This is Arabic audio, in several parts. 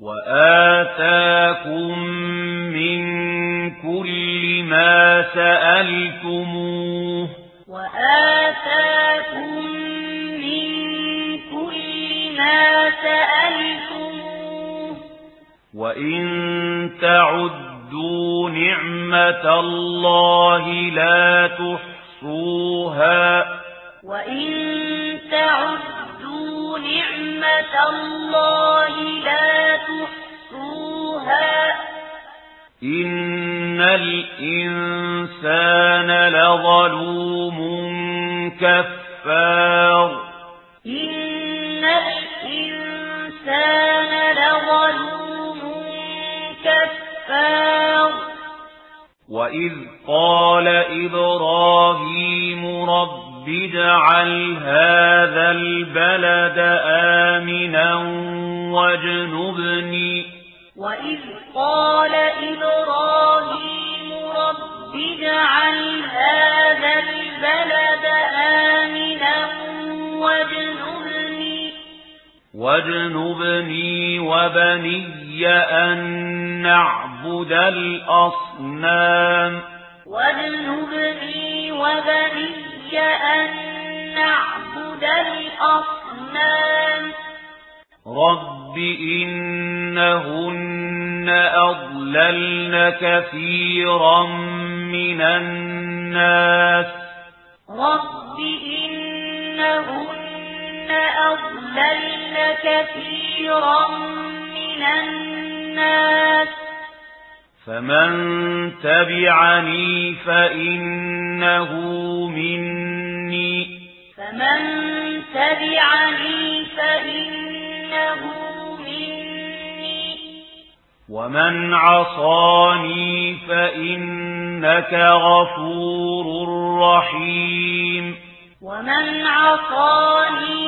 وآتاكم من كل ما سألتموه وآتاكم من كل ما سألتموه وإن تعدوا نعمة الله لا تحصوها وإن تعدوا نعمة الله إن الإنسان لظلوم كفار إن الإنسان لظلوم كفار وإذ قال إبراهيم رب اجعل هذا البلد آمنا واجنبني وإذ قال واجنبني وبني أن نعبد الأصنام واجنبني وبني أن نعبد الأصنام رب إنهن أضللن كثيرا من الناس رب إنهن أضلل كثيرا من الناس. فمن تبعني فإنه مني. فمن تبعني فإنه مني. ومن عصاني فإنك غفور رحيم. ومن عصاني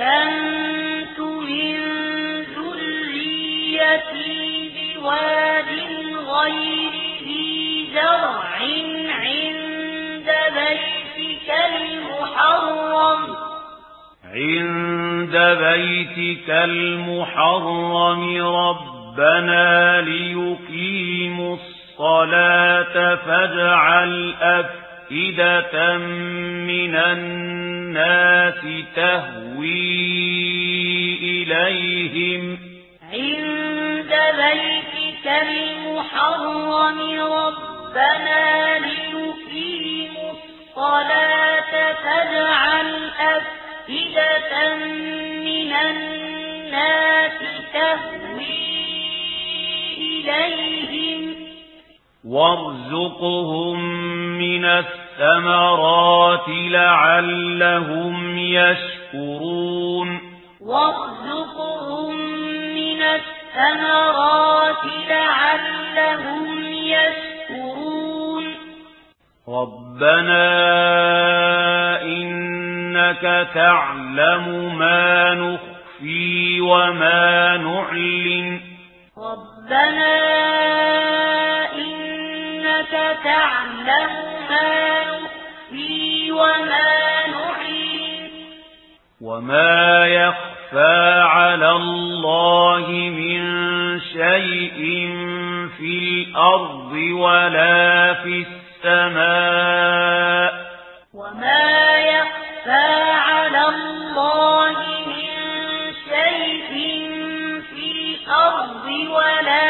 أسكنت من ذريتي بواد غير ذي زرع عند بيتك المحرم عند بيتك المحرم ربنا ليقيموا الصلاة فاجعل أفضل أَفْئِدَةً مِنَ النَّاسِ تَهْوِي إِلَيْهِمْ عِندَ بَيْتِكَ الْمُحَرَّمِ رَبَّنَا لِيُقِيمُوا الصَّلَاةَ فَاجْعَلْ أَفْئِدَةً مِنَ النَّاسِ تَهْوِي إِلَيْهِمْ وارزقهم من الثمرات لعلهم يشكرون وارزقهم من الثمرات لعلهم يشكرون ربنا إنك تعلم ما نخفي وما نعلن ربنا أنت تعلم ما نخفي وما نحيي وما يخفى على الله من شيء في الأرض ولا في السماء وما يخفى على الله من شيء في الأرض ولا في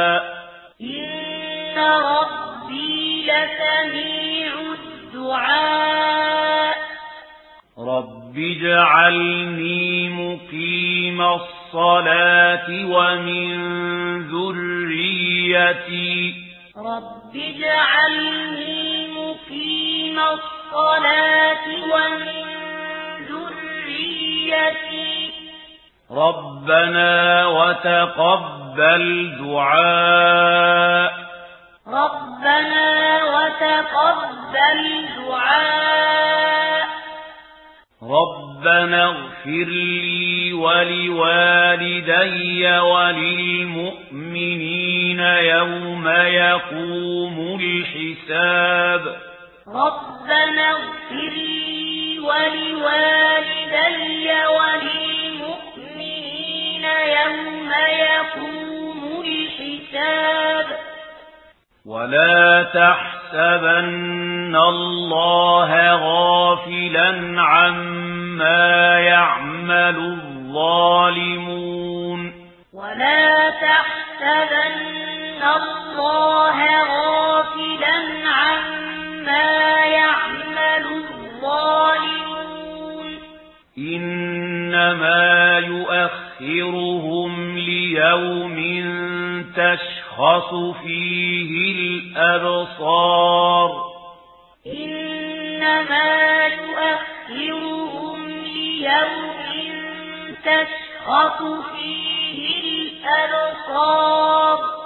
سميع الدعاء. رب اجعلني مقيم الصلاة ومن ذريتي. رب اجعلني مقيم الصلاة ومن ذريتي. ربنا وتقبل دعائي ربنا وتقبل دعاء. ربنا اغفر لي ولوالدي وللمؤمنين يوم يقوم الحساب. ربنا اغفر لي ولوالدي وللمؤمنين ولا تحسبن الله غافلا عما يعمل الظالمون ولا تحسبن الله غافلا عما يعمل الظالمون إنما يؤخرهم ليوم تشاء تشخص فيه الأبصار إنما تؤخرهم ليوم تشخص فيه الأبصار